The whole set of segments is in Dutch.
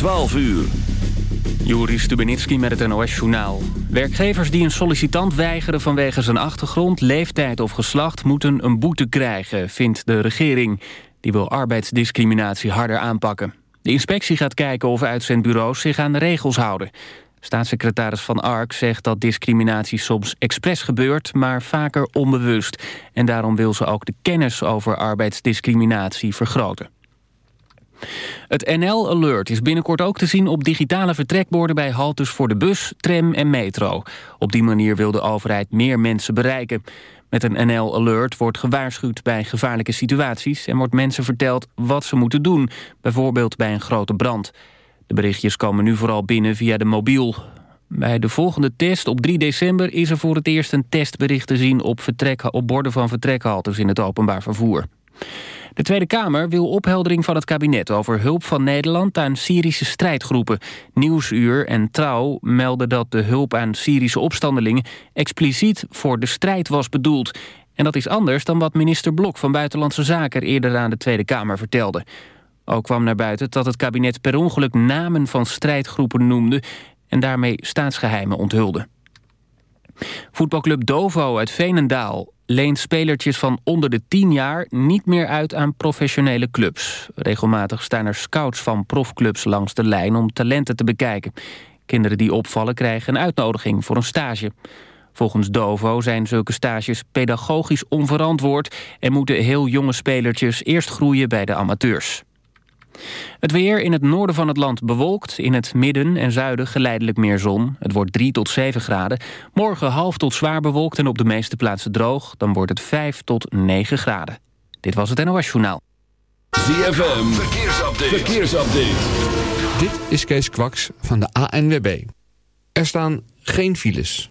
12 uur. Juri Stubenitski met het NOS-journaal. Werkgevers die een sollicitant weigeren vanwege zijn achtergrond, leeftijd of geslacht... moeten een boete krijgen, vindt de regering. Die wil arbeidsdiscriminatie harder aanpakken. De inspectie gaat kijken of uitzendbureaus zich aan de regels houden. Staatssecretaris Van Ark zegt dat discriminatie soms expres gebeurt... maar vaker onbewust. En daarom wil ze ook de kennis over arbeidsdiscriminatie vergroten. Het NL Alert is binnenkort ook te zien op digitale vertrekborden... bij haltes voor de bus, tram en metro. Op die manier wil de overheid meer mensen bereiken. Met een NL Alert wordt gewaarschuwd bij gevaarlijke situaties... en wordt mensen verteld wat ze moeten doen, bijvoorbeeld bij een grote brand. De berichtjes komen nu vooral binnen via de mobiel. Bij de volgende test op 3 december is er voor het eerst een testbericht te zien... op, vertrek, op borden van vertrekhaltes in het openbaar vervoer. De Tweede Kamer wil opheldering van het kabinet over hulp van Nederland aan Syrische strijdgroepen. Nieuwsuur en Trouw melden dat de hulp aan Syrische opstandelingen expliciet voor de strijd was bedoeld. En dat is anders dan wat minister Blok van Buitenlandse Zaken eerder aan de Tweede Kamer vertelde. Ook kwam naar buiten dat het kabinet per ongeluk namen van strijdgroepen noemde en daarmee staatsgeheimen onthulde. Voetbalclub Dovo uit Veenendaal leent spelertjes van onder de 10 jaar niet meer uit aan professionele clubs. Regelmatig staan er scouts van profclubs langs de lijn om talenten te bekijken. Kinderen die opvallen krijgen een uitnodiging voor een stage. Volgens Dovo zijn zulke stages pedagogisch onverantwoord... en moeten heel jonge spelertjes eerst groeien bij de amateurs. Het weer in het noorden van het land bewolkt. In het midden en zuiden geleidelijk meer zon. Het wordt 3 tot 7 graden. Morgen half tot zwaar bewolkt en op de meeste plaatsen droog. Dan wordt het 5 tot 9 graden. Dit was het NOS Journaal. ZFM, verkeersupdate. verkeersupdate. Dit is Kees Kwaks van de ANWB. Er staan geen files.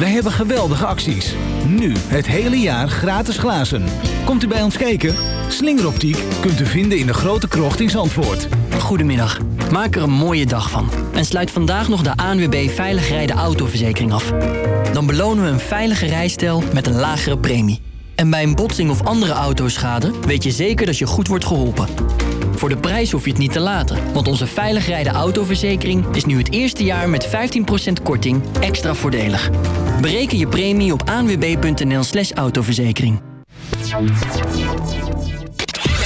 Wij hebben geweldige acties. Nu het hele jaar gratis glazen. Komt u bij ons kijken? Slingeroptiek kunt u vinden in de grote krocht in Zandvoort. Goedemiddag. Maak er een mooie dag van. En sluit vandaag nog de ANWB Veilig Rijden Autoverzekering af. Dan belonen we een veilige rijstijl met een lagere premie. En bij een botsing of andere autoschade weet je zeker dat je goed wordt geholpen. Voor de prijs hoef je het niet te laten, want onze veilig rijden autoverzekering is nu het eerste jaar met 15% korting extra voordelig. Bereken je premie op aanwb.nl slash autoverzekering.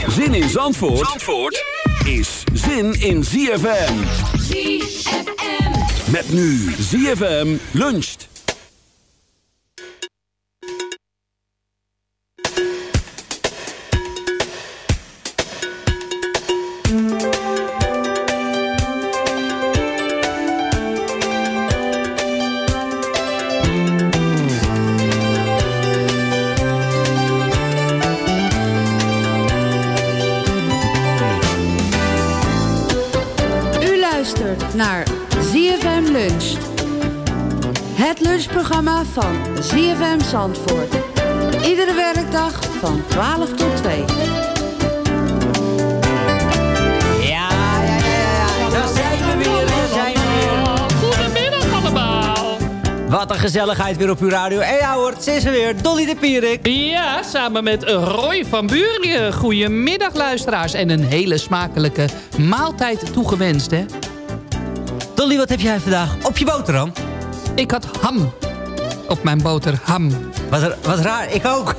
Zin in Zandvoort, Zandvoort is zin in ZFM. ZFM. Met nu ZFM luncht. ZFM Zandvoort. Iedere werkdag van 12 tot 2. Ja, ja, ja, ja, ja. Daar zijn we weer, daar zijn we weer. Goedemiddag allemaal. Wat een gezelligheid weer op uw radio. En ja hoor, het is er weer. Dolly de Pierik. Ja, samen met Roy van Buren. Goedemiddag luisteraars. En een hele smakelijke maaltijd toegewenst, hè? Dolly, wat heb jij vandaag op je boterham? Ik had ham op mijn boterham. Wat, wat raar, ik ook.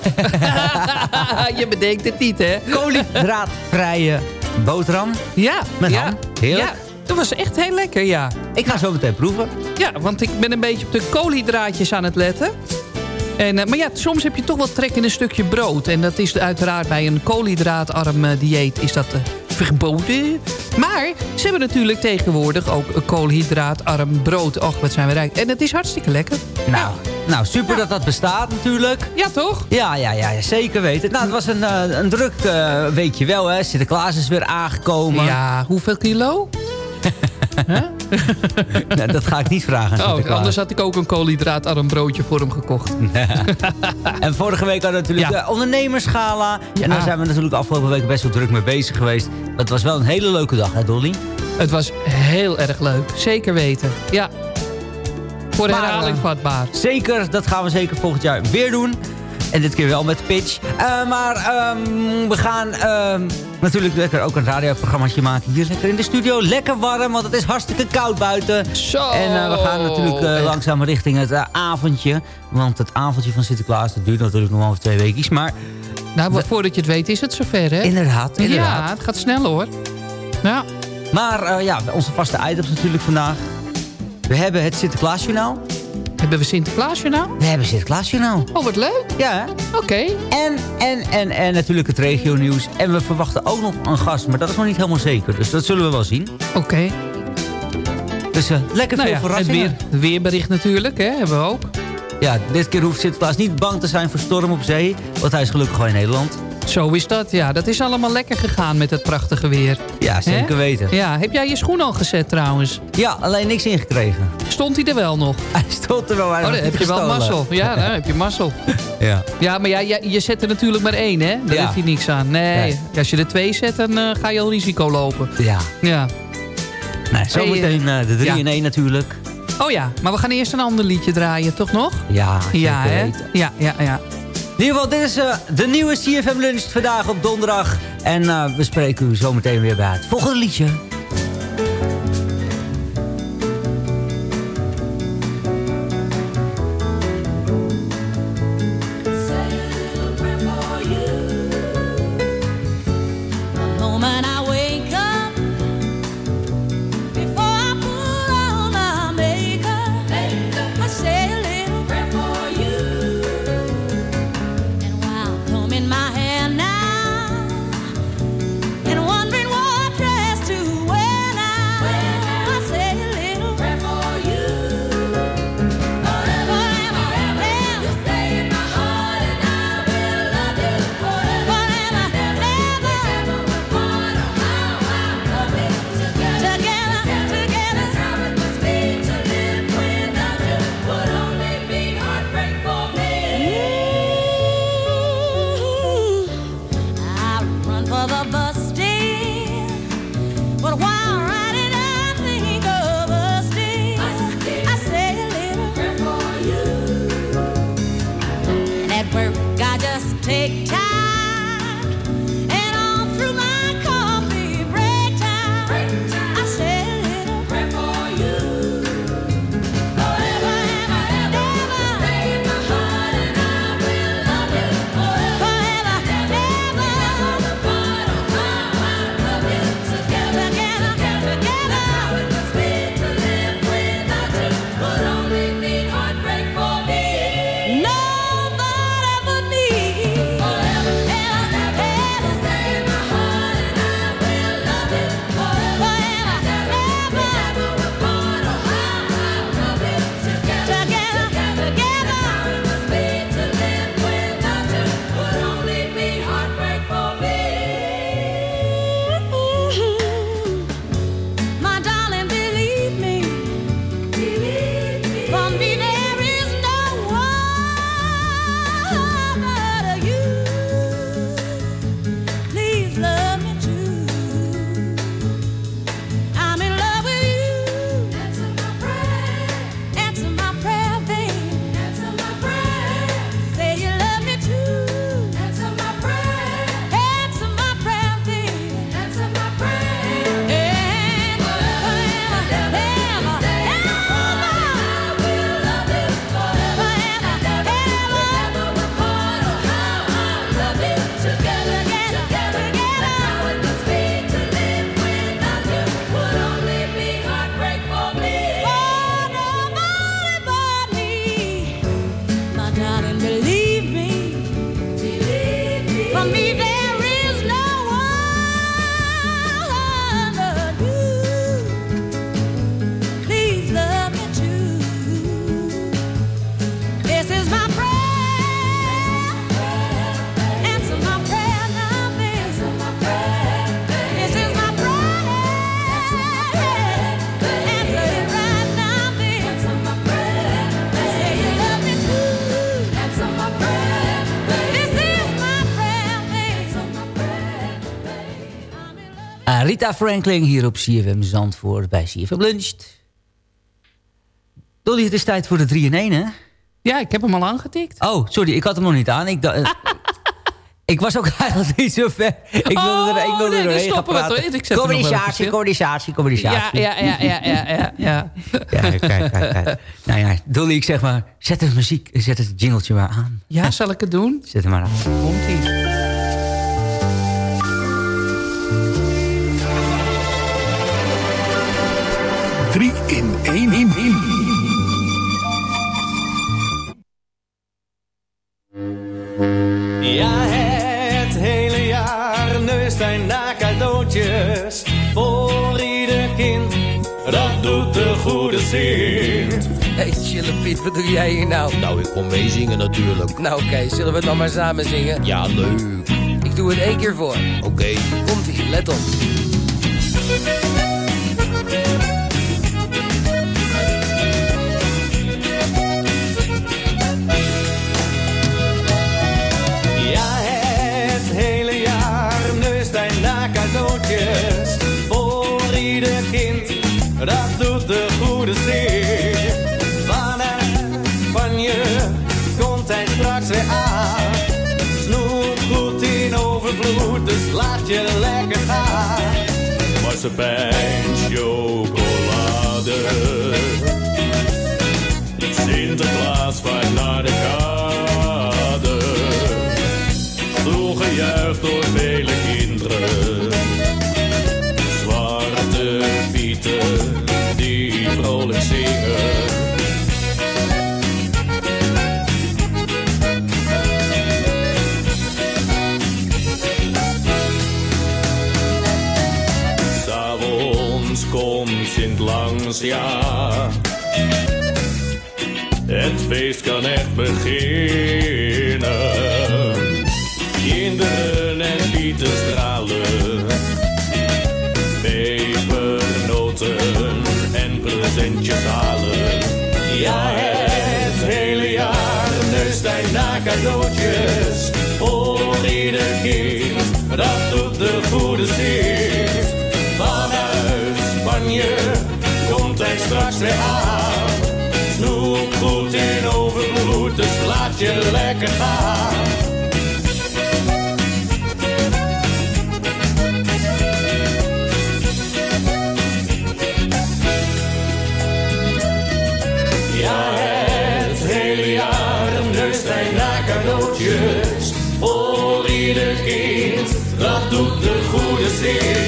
je bedenkt het niet, hè? Koolhydraatvrije boterham. Ja. Met ja, ham. Heerlijk. Ja, dat was echt heel lekker, ja. Ik ga zo meteen proeven. Ja, want ik ben een beetje op de koolhydraatjes aan het letten. En, uh, maar ja, soms heb je toch wel trek in een stukje brood. En dat is uiteraard bij een koolhydraatarm uh, dieet is dat uh, verboden. Maar ze hebben natuurlijk tegenwoordig ook koolhydraatarm brood. Och, wat zijn we rijk. En het is hartstikke lekker. Nou, nou super ja. dat dat bestaat natuurlijk. Ja, toch? Ja, ja, ja zeker weten. Nou, het was een, een druk weekje wel, hè. Sinterklaas is weer aangekomen. Ja, hoeveel kilo? Huh? nou, dat ga ik niet vragen. Oh, anders had ik ook een koolhydraatarm broodje voor hem gekocht. en vorige week hadden we natuurlijk ja. de ondernemerschala. Ja. En daar zijn we natuurlijk afgelopen week best wel druk mee bezig geweest. Het was wel een hele leuke dag, hè Dolly? Het was heel erg leuk. Zeker weten. Ja. Voor maar, herhaling vatbaar. Zeker, dat gaan we zeker volgend jaar weer doen. En dit keer wel met pitch. Uh, maar um, we gaan um, natuurlijk lekker ook een radioprogrammaatje maken. Hier lekker in de studio. Lekker warm, want het is hartstikke koud buiten. Zo. En uh, we gaan natuurlijk uh, langzaam richting het avondje. Want het avondje van Sinterklaas, dat duurt natuurlijk nog wel twee weken. Maar... Nou, maar voordat je het weet is het zover, hè? Inderdaad, inderdaad. Ja, het gaat snel, hoor. Ja. Maar ja, onze vaste items natuurlijk vandaag. We hebben het Sinterklaasjournaal. Hebben we Sinterklaasjournaal? We hebben Sinterklaasjournaal. Oh, wat leuk. Ja. Oké. Okay. En, en, en, en natuurlijk het regionieuws. En we verwachten ook nog een gast, maar dat is nog niet helemaal zeker. Dus dat zullen we wel zien. Oké. Okay. Dus uh, lekker nou veel ja, verrassingen. Het weer, weerbericht natuurlijk, hè, hebben we ook. Ja, dit keer hoeft Sinterklaas niet bang te zijn voor storm op zee. Want hij is gelukkig gewoon in Nederland. Zo is dat, ja. Dat is allemaal lekker gegaan met het prachtige weer. Ja, zeker He? weten. Ja, heb jij je schoen al gezet trouwens? Ja, alleen niks ingekregen. Stond hij er wel nog? Hij stond er wel. Hij oh, dan heb je wel mazzel. Ja, dan heb je mazzel. ja. Ja, maar ja, je, je zet er natuurlijk maar één, hè? Daar ja. heb je niks aan. Nee, als je er twee zet, dan uh, ga je al risico lopen. Ja. Ja. Nee, zometeen uh, de 3 ja. in 1 natuurlijk. Oh ja, maar we gaan eerst een ander liedje draaien, toch nog? Ja, ja, hè? Ja, ja, ja. In ieder geval, dit is uh, de nieuwe CFM Lunch vandaag op donderdag. En uh, we spreken u zometeen weer bij het volgende liedje. Rita Franklin hier op CFM Zandvoort bij CFM Luncht. Dolly, het is tijd voor de 3 in 1, hè? Ja, ik heb hem al aangetikt. Oh, sorry, ik had hem nog niet aan. Ik, dacht, ik was ook eigenlijk niet zo ver. Ik wilde er, ik wilde oh, nee, er gaan praten. Ik communicatie, communicatie, communicatie. Ja, ja, ja, ja, ja, ja. ja kijk, kijk, kijk. Nou ja, Dolly, ik zeg maar, zet het muziek, zet het jingletje maar aan. Ja, zal ik het doen? Zet hem maar aan. Komt-ie. Chille Piet, wat doe jij hier nou? Nou, ik kom meezingen natuurlijk. Nou, oké, zullen we het dan maar samen zingen? Ja, leuk. Ik doe het één keer voor. Oké. Komt-ie, let op. Ja, het hele jaar neust hij naar cadeautjes voor ieder kind. Dat doet de goede zin. Marsepein, chocolade. Sinterklaas vaart naar de kade. Toegejuicht door Het feest kan echt beginnen. Kinderen en pieten stralen. Pepernoten en presentjes halen. Ja, het hele jaar neust hij naar cadeautjes. Voor ieder kind, dat doet de goede zin. Snoep goed in overvloed, dus laat je lekker gaan. Ja, het hele jaar neust hij naar cadeautjes. Voor ieder kind, dat doet de goede zin.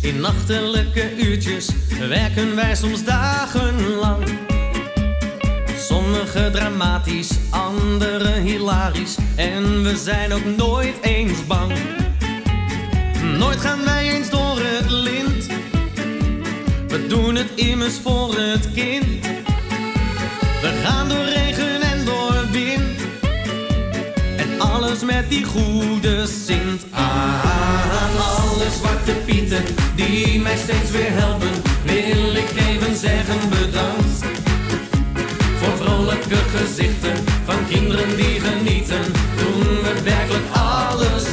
In nachtelijke uurtjes werken wij soms dagenlang. Sommige dramatisch, andere hilarisch en we zijn ook nooit eens bang. Nooit gaan wij eens door het lint. We doen het immers voor het kind. We gaan door Met die goede Sint. Aan alle zwarte pieten die mij steeds weer helpen, wil ik even zeggen bedankt. Voor vrolijke gezichten van kinderen die genieten, toen we werkelijk alles.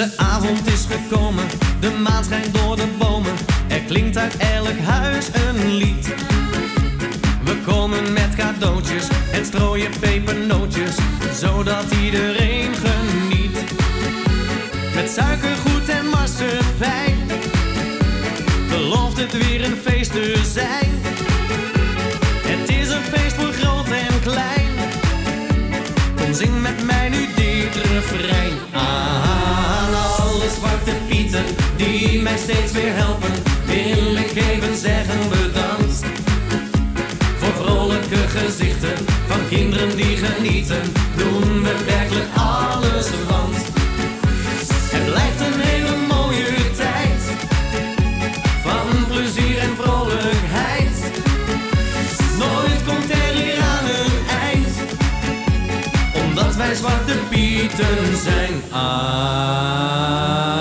De avond is gekomen, de maan schijnt door de bomen. Er klinkt uit elk huis een lied. We komen met cadeautjes en strooien pepernootjes, zodat iedereen geniet. Met suikergoed en marsepein, belooft het weer een feest te zijn. Het is een feest voor groot en klein. Kom zing met mij nu dit refrein. Aha zwarte pieten die mij steeds weer helpen. Billig geven zeggen bedankt. Voor vrolijke gezichten van kinderen die genieten, doen we werkelijk alles. genieten zijn aan.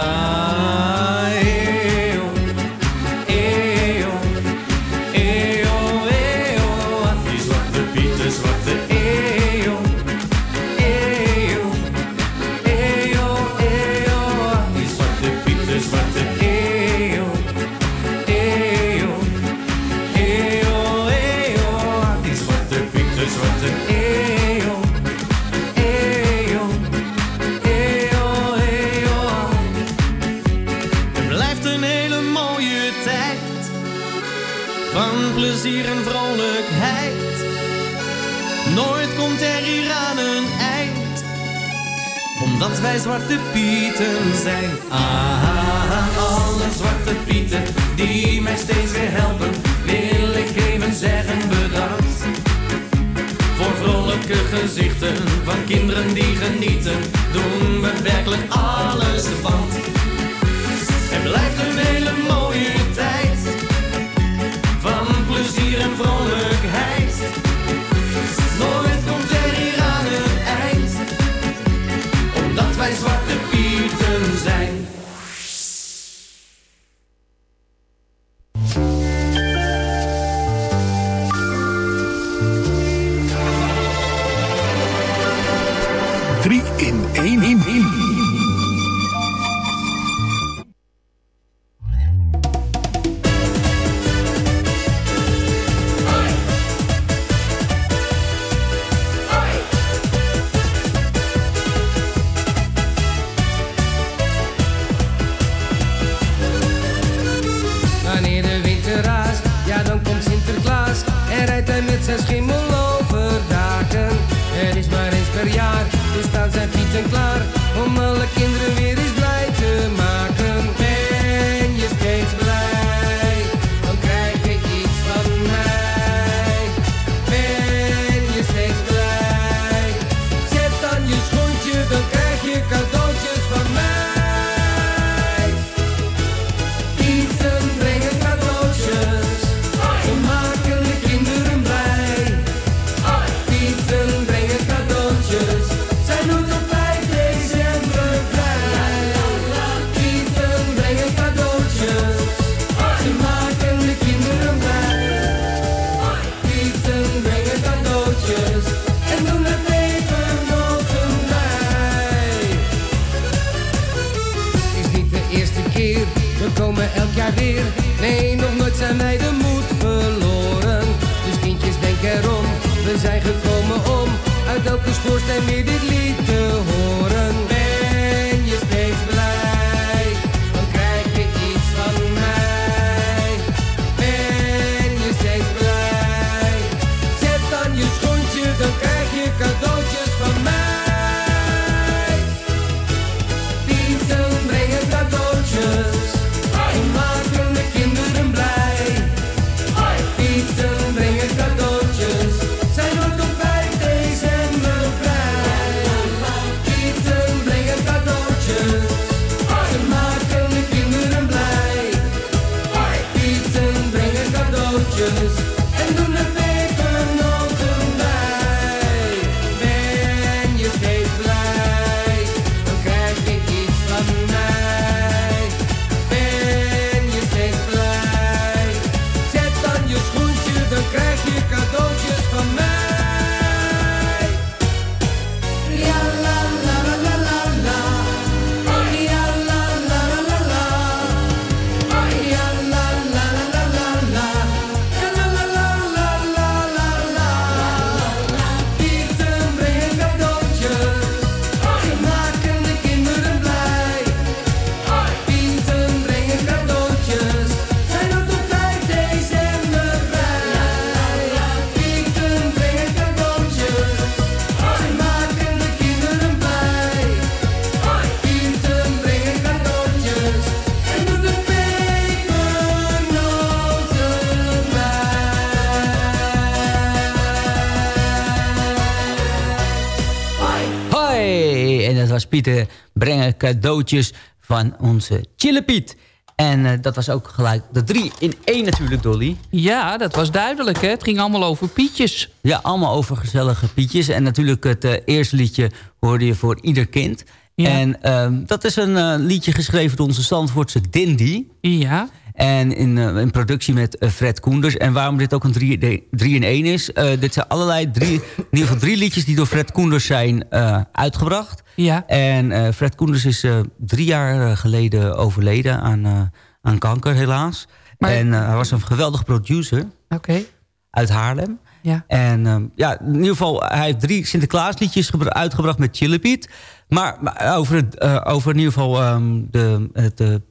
Cadeautjes van onze Chillepiet. En eh, dat was ook gelijk de drie in één natuurlijk, Dolly. Ja, dat was duidelijk, hè? Het ging allemaal over Pietjes. Ja, allemaal over gezellige Pietjes. En natuurlijk het eh, eerste liedje hoorde je voor ieder kind. En ehm, dat is een eh, liedje geschreven door onze Zandvoortse Dindy. Ja. En in, in productie met Fred Koenders. En waarom dit ook een 3 in 1 is. Dit zijn allerlei drie, in ieder geval drie liedjes die door Fred Koenders zijn uitgebracht. Ja. En Fred Koenders is drie jaar geleden overleden aan, aan kanker helaas. Maar... En hij was een geweldig producer. Oké. Okay. Uit Haarlem. Ja. En ja, in ieder geval, hij heeft drie Sinterklaasliedjes uitgebracht met Chillepiet. Maar, maar over, het, over in ieder geval um, de, het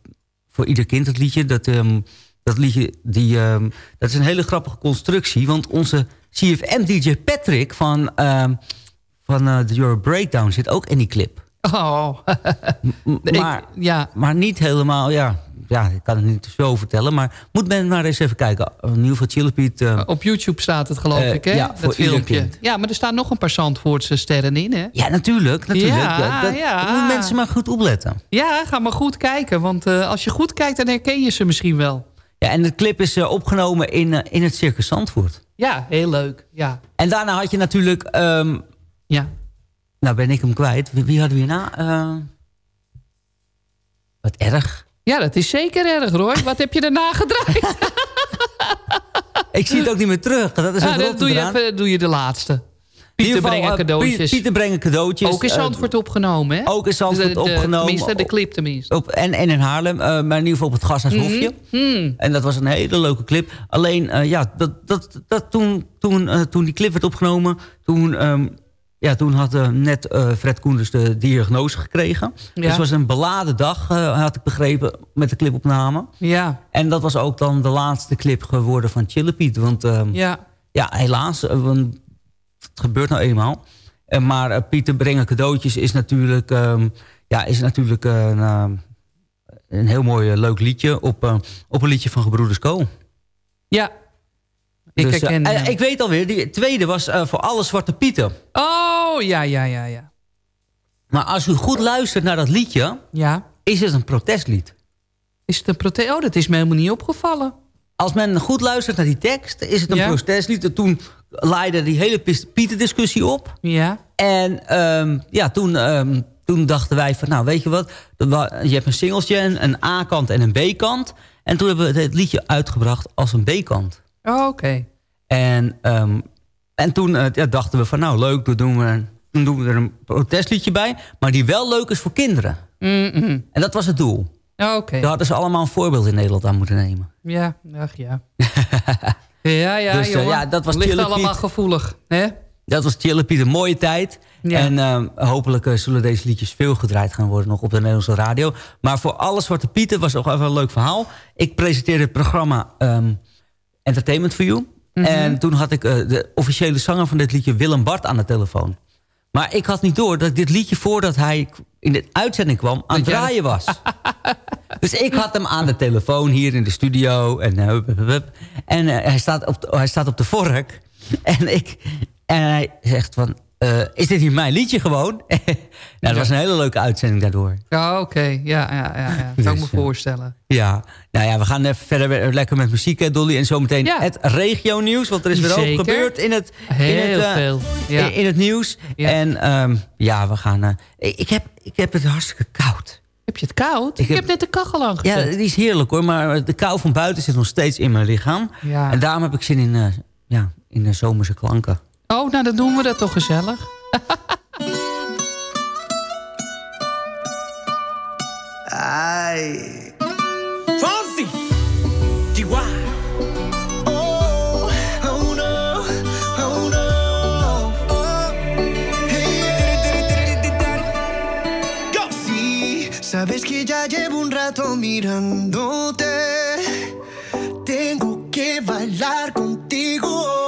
voor ieder kind het liedje. Dat, um, dat liedje die, dat is een hele grappige constructie. Want onze CFM-DJ Patrick van, van uh, The Euro Breakdown zit ook in die clip. Oh. maar, ik, ja. maar niet helemaal, ja, ja, ik kan het niet zo vertellen. Maar moet men maar eens even kijken. In ieder geval Chillepiet. Uh, Op YouTube staat het geloof uh, ik, hè? Ja, dat filmpje. Ja, maar er staan nog een paar Zandvoortse sterren in, hè? Ja, natuurlijk. natuurlijk. Ja, dat, ja. dat moeten mensen maar goed opletten. Ja, ga maar goed kijken. Want uh, als je goed kijkt, dan herken je ze misschien wel. Ja, en de clip is opgenomen in, in het Circus Zandvoort. Ja, heel leuk. Ja. En daarna had je natuurlijk... Um, ja. Nou ben ik hem kwijt. Wie, wie hadden we hierna? wat erg. Ja, dat is zeker erg, Roy. Wat heb je daarna gedraaid? ik zie het ook niet meer terug. Dat is dan doe je, even, doe je de laatste. Pieter brengen cadeautjes. Pieter brengen cadeautjes. Ook in Zandvoort uh, opgenomen, hè? Ook in Zandvoort de, de, opgenomen. Tenminste, de clip tenminste. Op, en, en in Haarlem, uh, maar in ieder geval op het Gasthuishofje. Mm -hmm. En dat was een hele leuke clip. Alleen, uh, ja, dat, dat, dat toen, toen, toen die clip werd opgenomen... toen um, ja, toen had uh, net uh, Fred Koenders de diagnose gekregen. Ja. Dus het was een beladen dag, uh, had ik begrepen, met de clipopname. Ja. En dat was ook dan de laatste clip geworden van Chillepiet. Want ja. ja, helaas, want het gebeurt nou eenmaal. maar Pieter brengen cadeautjes is natuurlijk, um, ja, is natuurlijk een, een heel mooi leuk liedje... op, op een liedje van Gebroeders Co. Ja, ik, dus, herken, uh, ik weet alweer, die tweede was uh, voor alle Zwarte Pieten. Oh, ja, ja, ja, ja. Maar als u goed luistert naar dat liedje... Ja. is het een protestlied. Is het een protest? Oh, dat is me helemaal niet opgevallen. Als men goed luistert naar die tekst, is het een ja. protestlied. Toen leidde die hele Pieten-discussie op. Ja. En um, ja, toen, um, toen dachten wij van, nou, weet je wat... Je hebt een singeltje, een A-kant en een B-kant. En toen hebben we het liedje uitgebracht als een B-kant. Oh, oké. Okay. En, um, en toen uh, ja, dachten we van nou leuk, dan doen, we, dan doen we er een protestliedje bij. Maar die wel leuk is voor kinderen. Mm -hmm. En dat was het doel. Oh, oké. Okay. Daar hadden ze allemaal een voorbeeld in Nederland aan moeten nemen. Ja, ach ja. ja, ja, dus, uh, jongen. ja, dat was Ligt allemaal gevoelig, hè? Dat was Chille Piet, een mooie tijd. Ja. En uh, hopelijk uh, zullen deze liedjes veel gedraaid gaan worden nog op de Nederlandse radio. Maar voor alle Zwarte Pieten was nog even een leuk verhaal. Ik presenteerde het programma um, Entertainment for You. Mhm. Mm -hmm. En toen had ik uh, de officiële zanger van dit liedje, Willem Bart, aan de telefoon. Maar ik had niet door dat dit liedje, voordat hij in de uitzending kwam, aan het draaien was. dus ik had hem aan de telefoon hier in de studio. En, hup, hup, hup. en uh, hij, staat op de, hij staat op de vork. En, ik, en hij zegt van, uh, is dit hier mijn liedje gewoon? nou, dat was een hele leuke uitzending daardoor. Ja, oké. Okay. Ja, ja, ja, ja. Dat kan ik me voorstellen. Ja, nou ja, we gaan even verder lekker met muziek, Dolly. En zometeen ja. het regio-nieuws. Want er is weer ook gebeurd in het, Heel in het, uh, veel. Ja. In, in, het nieuws. En um, ja, we gaan... Uh, ik, heb, ik heb het hartstikke koud. Heb je het koud? Ik, ik heb, heb, net de kachel aangezet. Ja, die is heerlijk hoor. Maar de kou van buiten zit nog steeds in mijn lichaam. Ja. En daarom heb ik zin in, ja, in de zomerse klanken. Oh, nou dan doen we dat toch gezellig. Ay. Fonsi. Chihuahua. Oh, oh no, oh no. Oh. Hey. Go. Sí, sabes que ya llevo un rato mirándote. Tengo que bailar contigo hoy.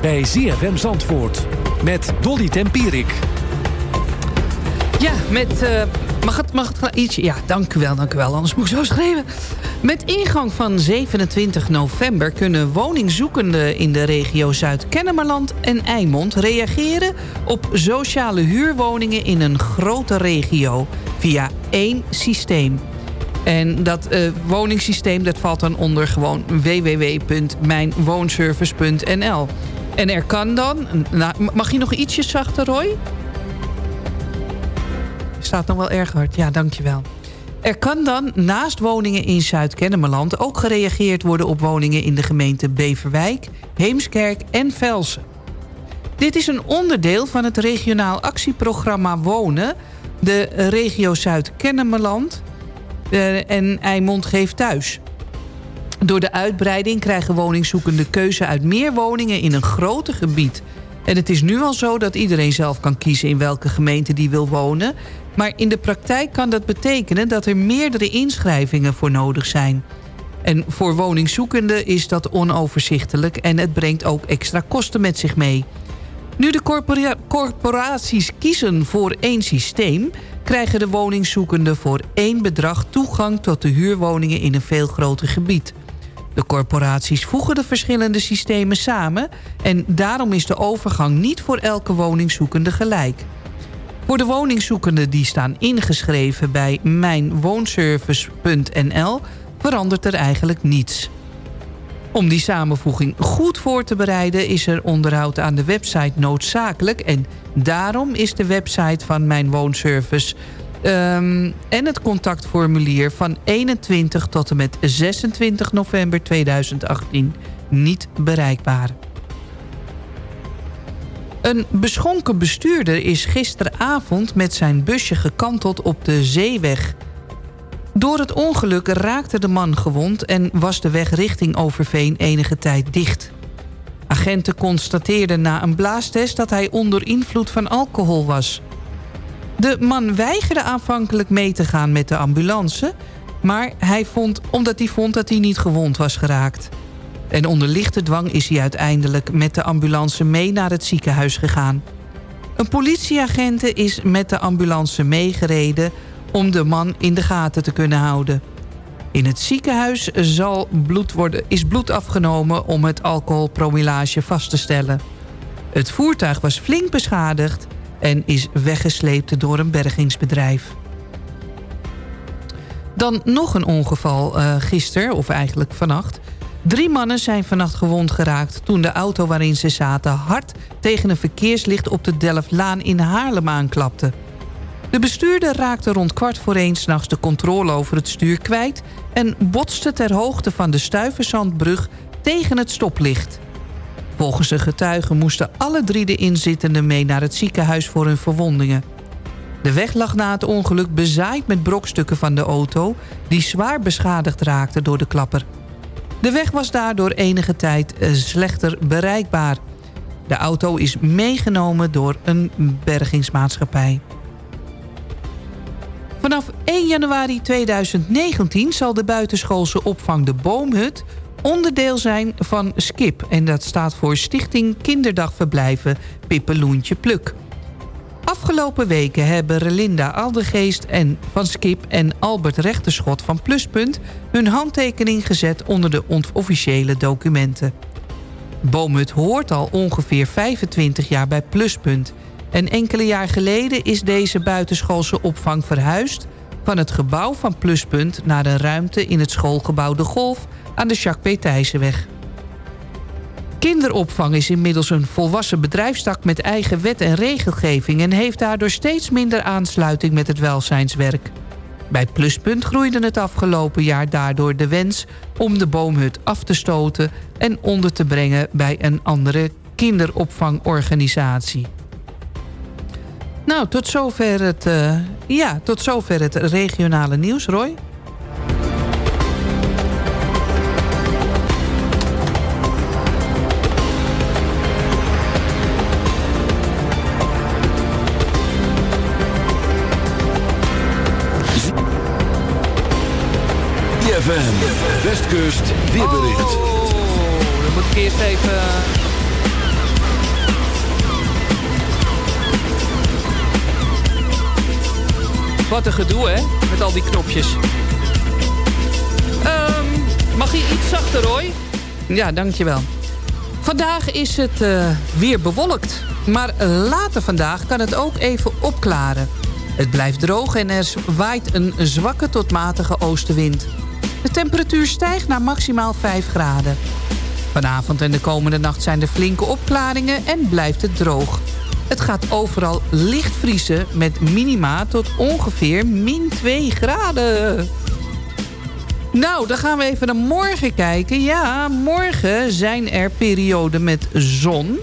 bij ZFM Zandvoort met Dolly Tempierik. Ja, met... eh, mag, het, mag het? Ja, dank u wel, dank u wel. Anders moet ik zo schrijven. Met ingang van 27 november kunnen woningzoekenden in de regio Zuid-Kennemerland en Eimond reageren op sociale huurwoningen in een grote regio via één systeem. En dat eh, woningssysteem dat valt dan onder gewoon www.mijnwoonservice.nl. En er kan dan... Nou, mag je nog ietsje zachter, Roy? Staat nog wel erg hard. Ja, dankjewel. Er kan dan naast woningen in Zuid-Kennemerland... ook gereageerd worden op woningen in de gemeente Beverwijk... Heemskerk en Velsen. Dit is een onderdeel van het regionaal actieprogramma Wonen... de regio Zuid-Kennemerland eh, en Eimond Geeft Thuis. Door de uitbreiding krijgen woningzoekenden keuze uit meer woningen in een groter gebied. En het is nu al zo dat iedereen zelf kan kiezen in welke gemeente die wil wonen. Maar in de praktijk kan dat betekenen dat er meerdere inschrijvingen voor nodig zijn. En voor woningzoekenden is dat onoverzichtelijk en het brengt ook extra kosten met zich mee. Nu de corpora corporaties kiezen voor één systeem... krijgen de woningzoekenden voor één bedrag toegang tot de huurwoningen in een veel groter gebied. De corporaties voegen de verschillende systemen samen... en daarom is de overgang niet voor elke woningzoekende gelijk. Voor de woningzoekenden die staan ingeschreven bij mijnwoonservice.nl verandert er eigenlijk niets. Om die samenvoeging goed voor te bereiden is er onderhoud aan de website noodzakelijk... en daarom is de website van Mijn Woonservice... Um, en het contactformulier van 21 tot en met 26 november 2018 niet bereikbaar. Een beschonken bestuurder is gisteravond met zijn busje gekanteld op de zeeweg. Door het ongeluk raakte de man gewond en was de weg richting Overveen enige tijd dicht. Agenten constateerden na een blaastest dat hij onder invloed van alcohol was. De man weigerde aanvankelijk mee te gaan met de ambulance... maar hij vond, omdat hij vond dat hij niet gewond was geraakt. En onder lichte dwang is hij uiteindelijk met de ambulance mee naar het ziekenhuis gegaan. Een politieagent is met de ambulance meegereden om de man in de gaten te kunnen houden. In het ziekenhuis zal bloed worden, is bloed afgenomen om het alcoholpromillage vast te stellen. Het voertuig was flink beschadigd en is weggesleept door een bergingsbedrijf. Dan nog een ongeval uh, gisteren, of eigenlijk vannacht. Drie mannen zijn vannacht gewond geraakt toen de auto waarin ze zaten... hard tegen een verkeerslicht op de Delftlaan in Haarlem aanklapte. De bestuurder raakte rond kwart voor één s'nachts de controle over het stuur kwijt... en botste ter hoogte van de Stuiversandbrug tegen het stoplicht. Volgens de getuigen moesten alle drie de inzittenden mee naar het ziekenhuis voor hun verwondingen. De weg lag na het ongeluk bezaaid met brokstukken van de auto... die zwaar beschadigd raakten door de klapper. De weg was daardoor enige tijd eh, slechter bereikbaar. De auto is meegenomen door een bergingsmaatschappij. Vanaf 1 januari 2019 zal de buitenschoolse opvang De Boomhut onderdeel zijn van SKIP. En dat staat voor Stichting Kinderdagverblijven Pippeloentje Pluk. Afgelopen weken hebben Relinda Aldegeest en van Skip en Albert Rechterschot van Pluspunt... hun handtekening gezet onder de officiële documenten. Boomhut hoort al ongeveer 25 jaar bij Pluspunt... en enkele jaar geleden is deze buitenschoolse opvang verhuisd... van het gebouw van Pluspunt naar de ruimte in het schoolgebouw De Golf... aan de Jacques P. Thijssenweg. Kinderopvang is inmiddels een volwassen bedrijfstak met eigen wet en regelgeving... en heeft daardoor steeds minder aansluiting met het welzijnswerk. Bij Pluspunt groeide het afgelopen jaar daardoor de wens om de boomhut af te stoten... en onder te brengen bij een andere kinderopvangorganisatie. Nou, tot zover het, uh, ja, tot zover het regionale nieuws, Roy. ZFM, Westkust, weerbericht. Oh, dan moet ik eerst even... Wat een gedoe, hè? Met al die knopjes. Um, mag je iets zachter, Roy? Ja, dankjewel. Vandaag is het uh, weer bewolkt. Maar later vandaag kan het ook even opklaren. Het blijft droog en er waait een zwakke tot matige oostenwind. De temperatuur stijgt naar maximaal 5 graden. Vanavond en de komende nacht zijn er flinke opklaringen en blijft het droog. Het gaat overal licht vriezen met minima tot ongeveer min 2 graden. Nou, dan gaan we even naar morgen kijken. Ja, morgen zijn er perioden met zon.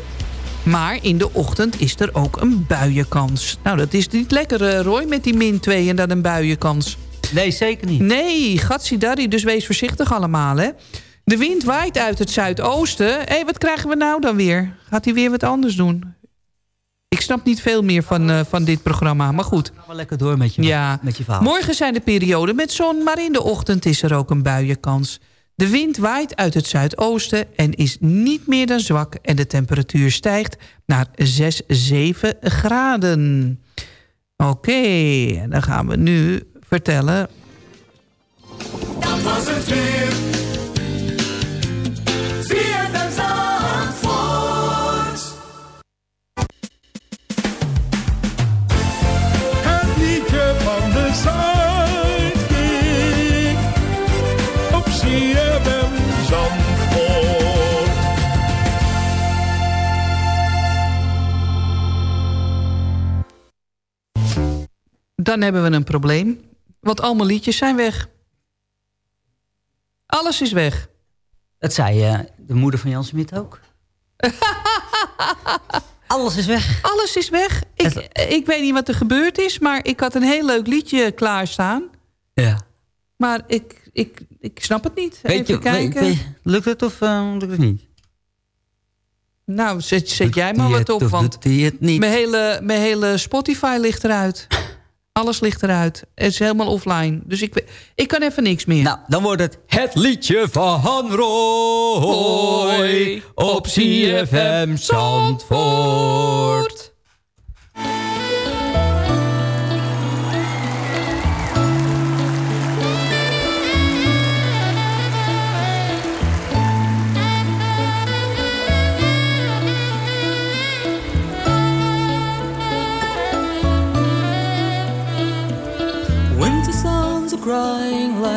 Maar in de ochtend is er ook een buienkans. Nou, dat is niet lekker, eh, Roy, met die min 2 en dan een buienkans. Nee, zeker niet. Nee, gatsidari, dus wees voorzichtig allemaal, hè. De wind waait uit het zuidoosten. Hé, hey, wat krijgen we nou dan weer? Gaat hij weer wat anders doen? Ik snap niet veel meer van, uh, van dit programma, maar goed. Ga maar lekker door met je, ja. met je verhaal. Morgen zijn de perioden met zon, maar in de ochtend is er ook een buienkans. De wind waait uit het zuidoosten en is niet meer dan zwak... en de temperatuur stijgt naar 6, 7 graden. Oké, okay, dan gaan we nu vertellen. Dat was het weer. Het liedje van de Zuidkik op CFM Zandvoort. Dan hebben we een probleem. Want al mijn liedjes zijn weg. Alles is weg. Dat zei uh, de moeder van Jan Smit ook. Alles is weg. Alles is weg. Ik, ik weet niet wat er gebeurd is, maar ik had een heel leuk liedje klaarstaan. Ja. Maar ik, ik, ik snap het niet. Weet Even je, kijken. weet- lukt het of uh, lukt het niet? Nou, zet, zet jij maar wat op, want mijn hele, mijn hele Spotify ligt eruit. Alles ligt eruit. Het is helemaal offline. Dus ik, ik kan even niks meer. Nou, dan wordt het het liedje van Roy op CFM Zandvoort.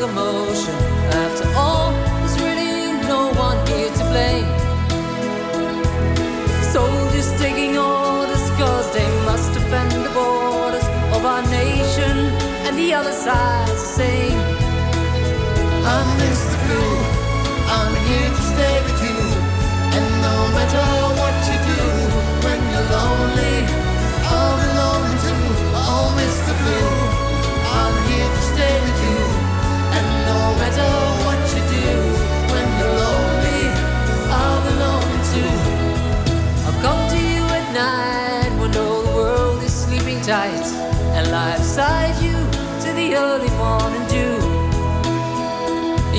Commotion. After all, there's really no one here to blame. Soldiers taking orders cause they must defend the borders of our nation, and the other side's the same. I'm Mr. Blue. I'm here to stay with you. And no matter what you do, when you're lonely, I'll be lonely too. Oh, Mr. Blue. And lie beside you to the early morning dew.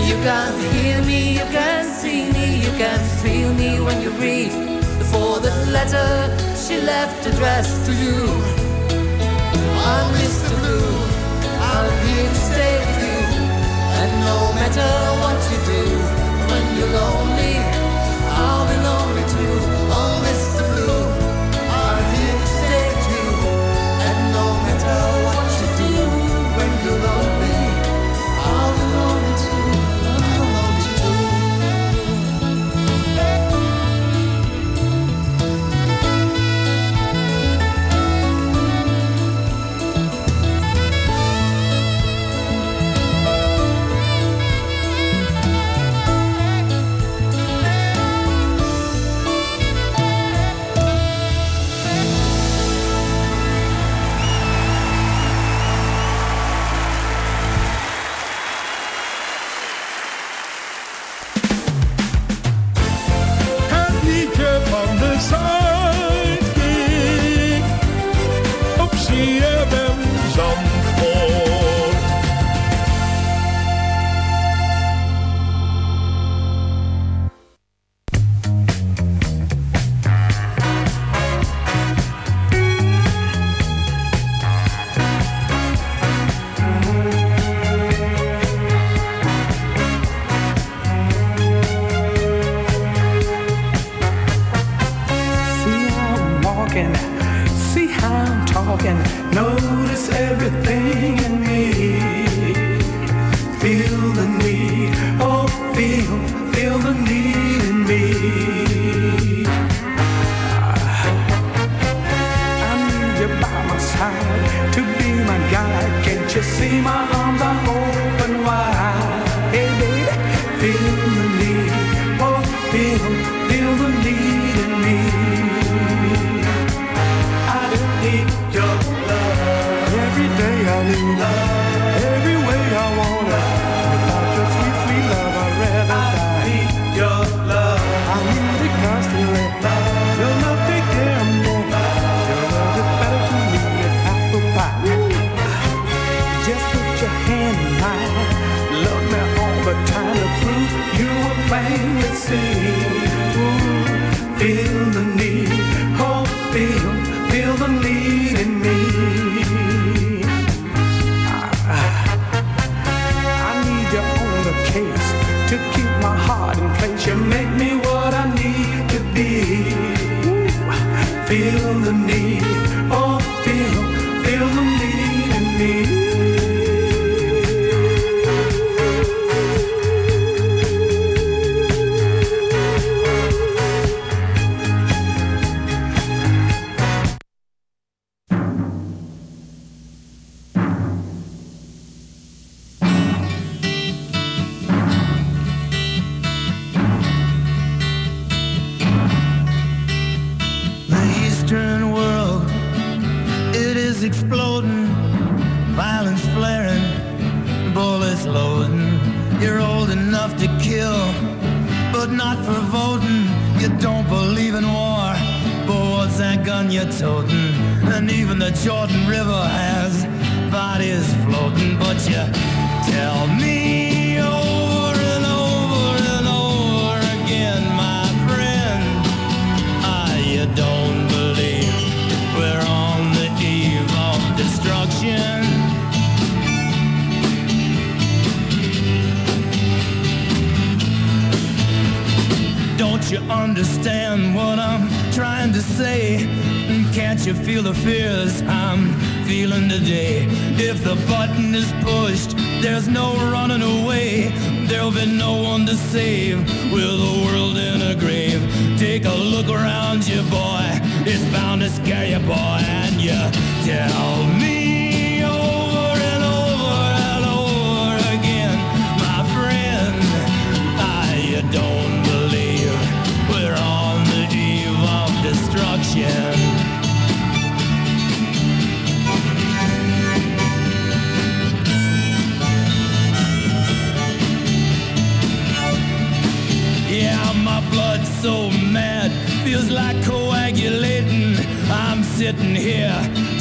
You can hear me, you can see me, you can feel me when you read the folded letter she left addressed to you. I'm Mr. Blue, I'm here to stay with you. And no matter what you do, when you're lonely, I'll be lonely too. No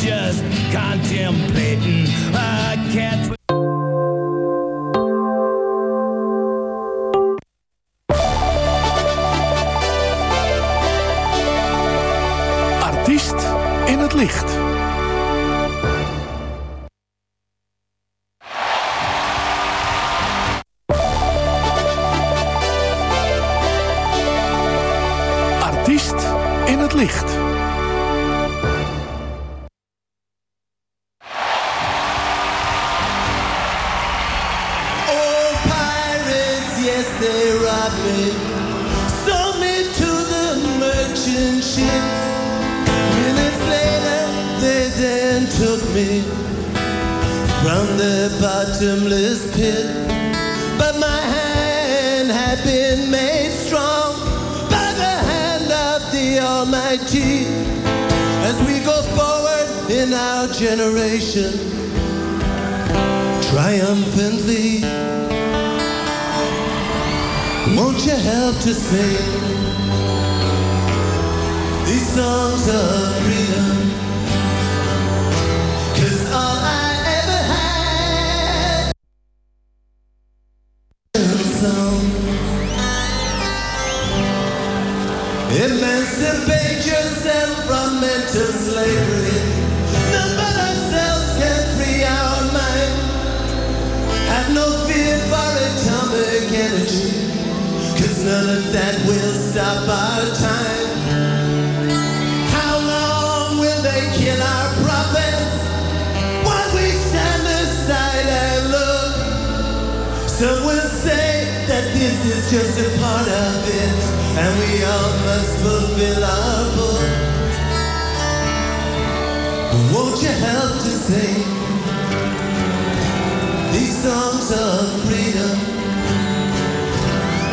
just contemplating. I can't. Artiest in het licht. is just a part of it, and we all must fulfill our part. Won't you help to sing these songs of freedom?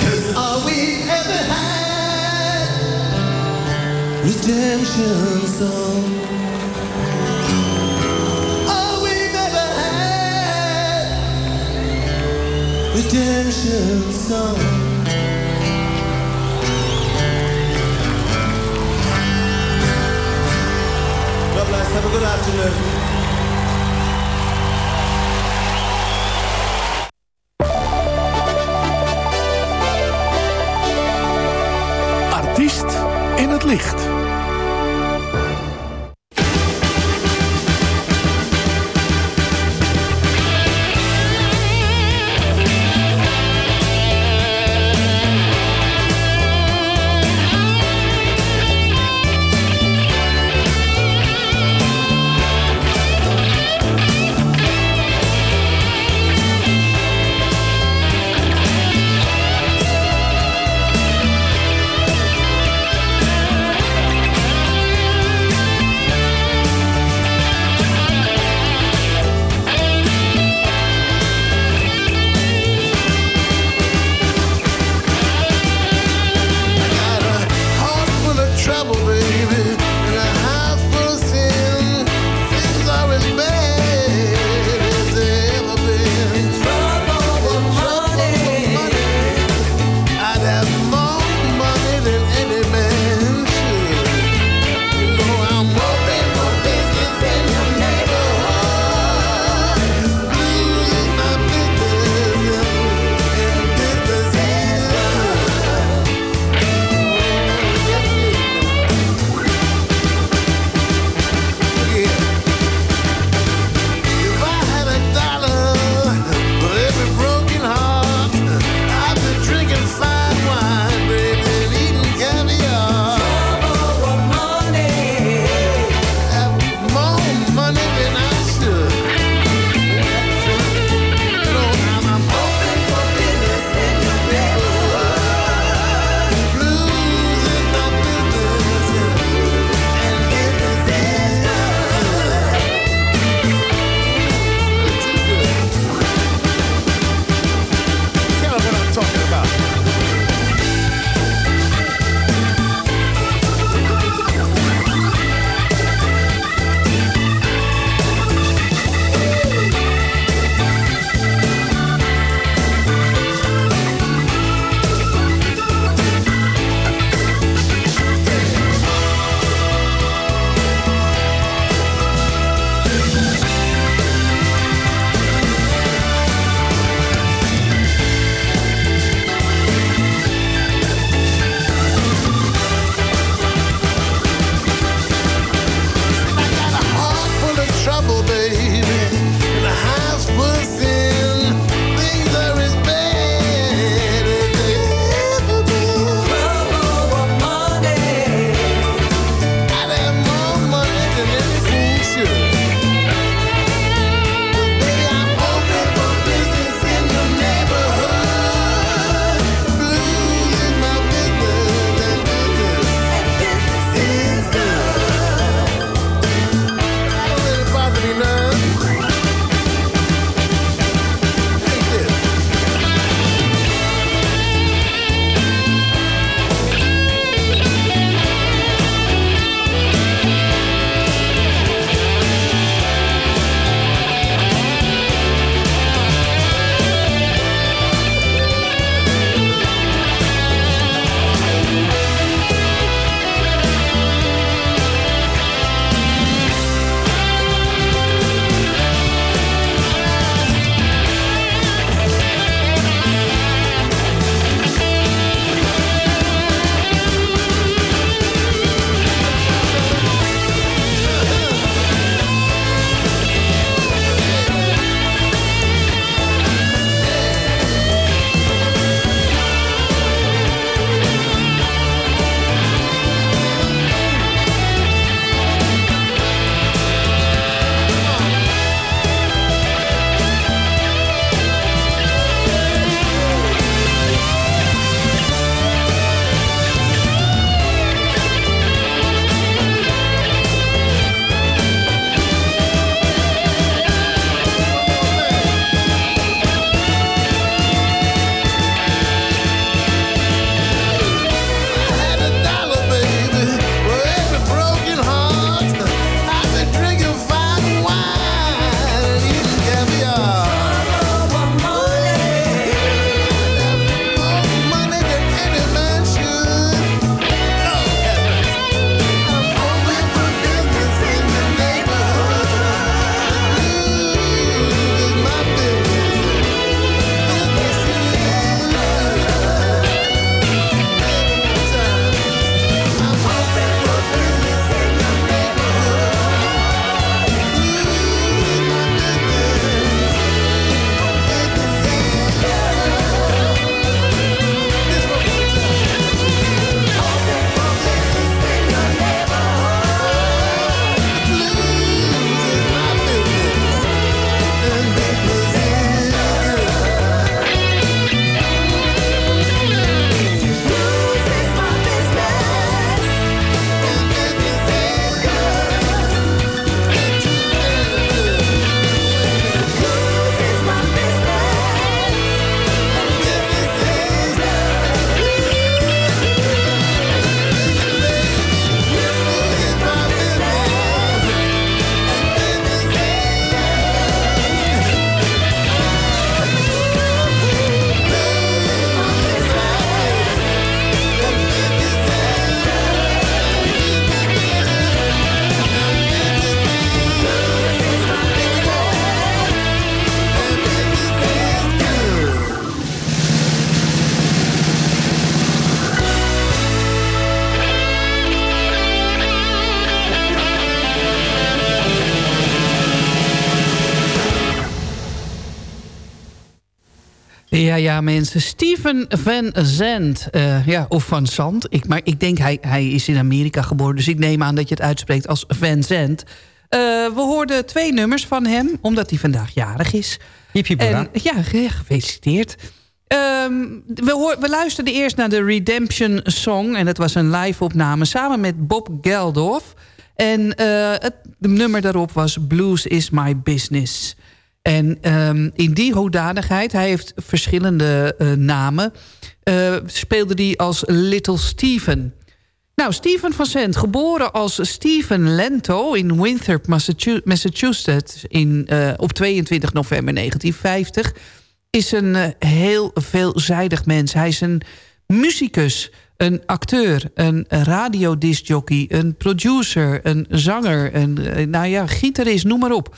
Cause all we ever had, redemption songs. redemption song. God bless. Have a good afternoon. Ja, mensen. Steven Van Zandt. eh, ja, of Van Zandt. Ik, maar ik denk, hij, hij is in Amerika geboren. Dus ik neem aan dat je het uitspreekt als Van Zandt. Eh, we hoorden twee nummers van hem, omdat hij vandaag jarig is. en, ja, ge- gefeliciteerd. Ehm, we, hoor, we luisterden eerst naar de Redemption Song. En dat was een live-opname samen met Bob Geldof. En eh, het nummer daarop was Blues is my business. En ehm, in die hoedanigheid, hij heeft verschillende eh, namen... eh, speelde hij als Little Steven... Nou, Steven van Zandt, geboren als Steven Lento in Winthrop, Massachu- Massachusetts... In, eh, op 22 november 1950, is een heel veelzijdig mens. Hij is een muzikus, een acteur, een radiodiscjockey... een producer, een zanger, een nou ja, gitarist, noem maar op.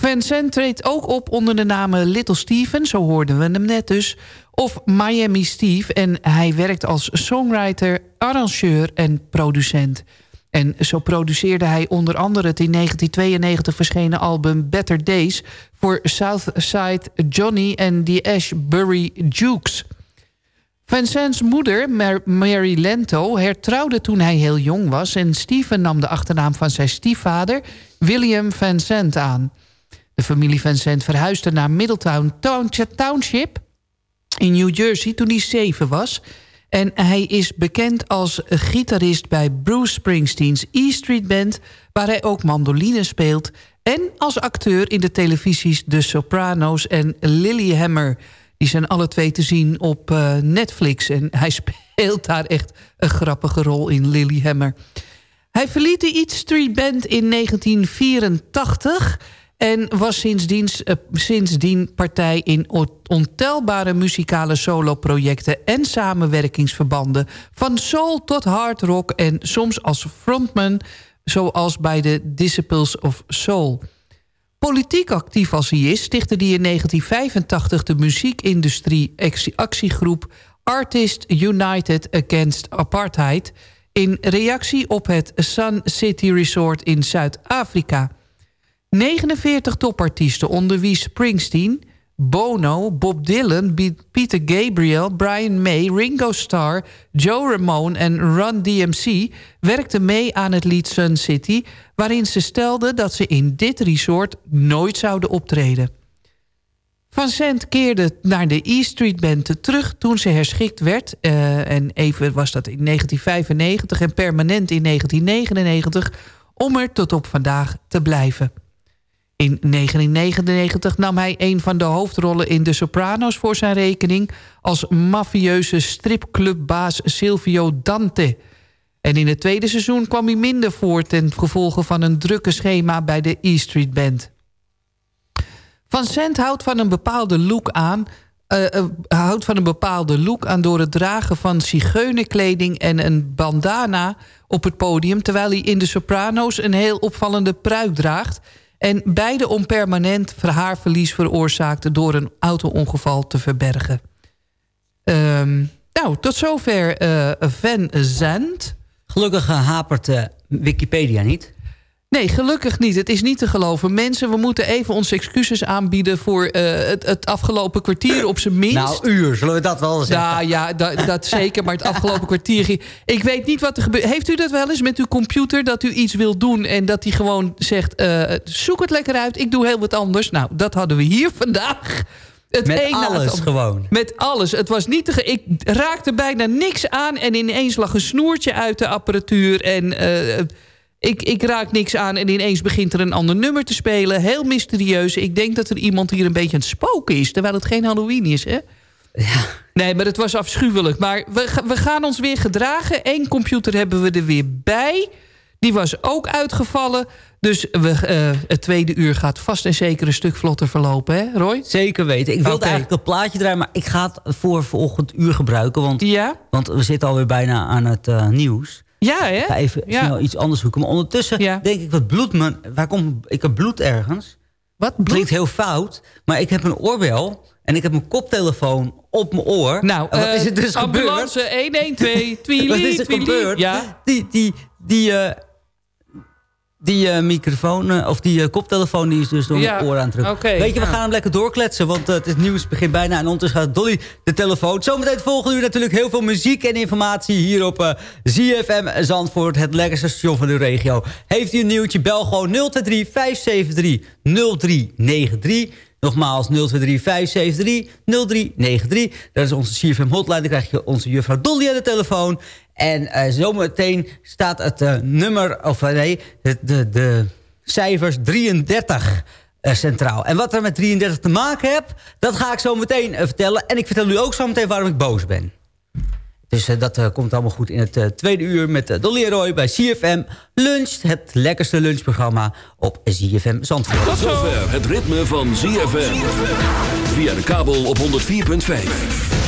Van Zandt treedt ook op onder de namen Little Steven, zo hoorden we hem net dus... of Miami Steve en hij werkt als songwriter, arrangeur en producent. En zo produceerde hij onder andere het in 1992 verschenen album Better Days... voor Southside Johnny en The Ashbury Jukes... Van Zandt's moeder, Mar- Mary Lento, hertrouwde toen hij heel jong was... en Stephen nam de achternaam van zijn stiefvader, William Van Zandt, aan. De familie Van Zandt verhuisde naar Middletown Township- in New Jersey toen hij zeven was... En hij is bekend als gitarist bij Bruce Springsteens E Street Band... waar hij ook mandoline speelt... en als acteur in de televisies The Sopranos en Lilyhammer... Die zijn alle twee te zien op eh, Netflix. En hij speelt daar echt een grappige rol in, Lilyhammer. Hij verliet de Eat Street Band in 1984... en was sindsdien, eh, sindsdien partij in ontelbare muzikale soloprojecten... en samenwerkingsverbanden van soul tot hard rock... en soms als frontman, zoals bij de Disciples of Soul... Politiek actief als hij is, stichtte hij in 1985 de muziekindustrie actiegroep Artists United Against Apartheid in reactie op het Sun City Resort in Zuid-Afrika. 49 topartiesten onder wie Springsteen, Bono, Bob Dylan, Peter Gabriel, Brian May, Ringo Starr, Joe Ramone en Run DMC werkten mee aan het lied Sun City... waarin ze stelden dat ze in dit resort nooit zouden optreden. Van Zandt keerde naar de E Street Band terug toen ze herschikt werd. eh, en even was dat in 1995 en permanent in 1999... om er tot op vandaag te blijven. In 1999 nam hij een van de hoofdrollen in De Sopranos voor zijn rekening... als mafieuze stripclubbaas Silvio Dante. En in het tweede seizoen kwam hij minder voor... ten gevolge van een drukke schema bij de E Street Band. Van Zandt houdt van een bepaalde look aan... eh, eh, houdt van een bepaalde look aan door het dragen van zigeunerkleding... en een bandana op het podium... terwijl hij in De Sopranos een heel opvallende pruik draagt... en beide om permanent haarverlies veroorzaakte... door een auto-ongeval te verbergen. Ehm, nou, tot zover eh, Van Zandt. Gelukkig eh, hapert eh, Wikipedia niet. Nee, gelukkig niet. Het is niet te geloven. Mensen, we moeten even onze excuses aanbieden... voor eh, het, het afgelopen kwartier op zijn minst. Nou, uur, zullen we dat wel zeggen? Ja, ja dat, dat zeker. Maar het afgelopen kwartier... ging- Ik weet niet wat er gebeurt. Heeft u dat wel eens met uw computer? Dat u iets wil doen en dat hij gewoon zegt... eh, zoek het lekker uit, ik doe heel wat anders. Nou, dat hadden we hier vandaag. Het Met een na het alles gewoon. Met alles. Het was niet te ik raakte bijna niks aan en ineens lag een snoertje uit de apparatuur. En eh, ik, ik raak niks aan en ineens begint er een ander nummer te spelen. Heel mysterieus. Ik denk dat er iemand hier een beetje aan het spoken is. Terwijl het geen Halloween is, hè? Ja. Nee, maar het was afschuwelijk. Maar we, we gaan ons weer gedragen. Eén computer hebben we er weer bij. Die was ook uitgevallen. Dus we, eh, het tweede uur gaat vast en zeker een stuk vlotter verlopen, hè Roy? Zeker weten. Ik wilde eigenlijk een plaatje draaien, maar ik ga het voor volgend uur gebruiken. Want, ja? want we zitten alweer bijna aan het eh, nieuws. Ja, hè? Ga even Ja. snel iets anders zoeken. Maar ondertussen denk ik, wat bloed me... Waar komt, ik heb bloed ergens. Wat? Bloed? Klinkt heel fout. Maar ik heb een oorbel en ik heb een koptelefoon op mijn oor. Nou, en wat eh, is er dus ambulance gebeurd? 112, tweelie, wat is er gebeurd? Ja. Die, die, die, eh, Die eh, microfoon, eh, of die eh, koptelefoon, die is dus door Ja, mijn oor aan het drukken. Weet je, we ja. gaan hem lekker doorkletsen, want het is nieuws begint bijna. En ondertussen gaat Dolly de telefoon. Zometeen volgen u natuurlijk heel veel muziek en informatie hier op ZFM Zandvoort. Het lekkerste station van de regio. Heeft u een nieuwtje, bel gewoon 023 573 0393. Nogmaals 023 573 0393. Dat is onze CFM hotline. Dan krijg je onze juffrouw Dolly aan de telefoon. En eh, zometeen staat het eh, nummer, of eh, nee, de, de, de cijfers 33 eh, centraal. En wat er met 33 te maken heeft, dat ga ik zo meteen vertellen. En ik vertel u ook zo meteen waarom ik boos ben. Dus dat komt allemaal goed in het tweede uur met uh, Dolly en Roy bij CFM Lunch. Het lekkerste lunchprogramma op CFM Zandvoort. Tot zover het ritme van ZFM. Via de kabel op 104.5.